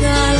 God.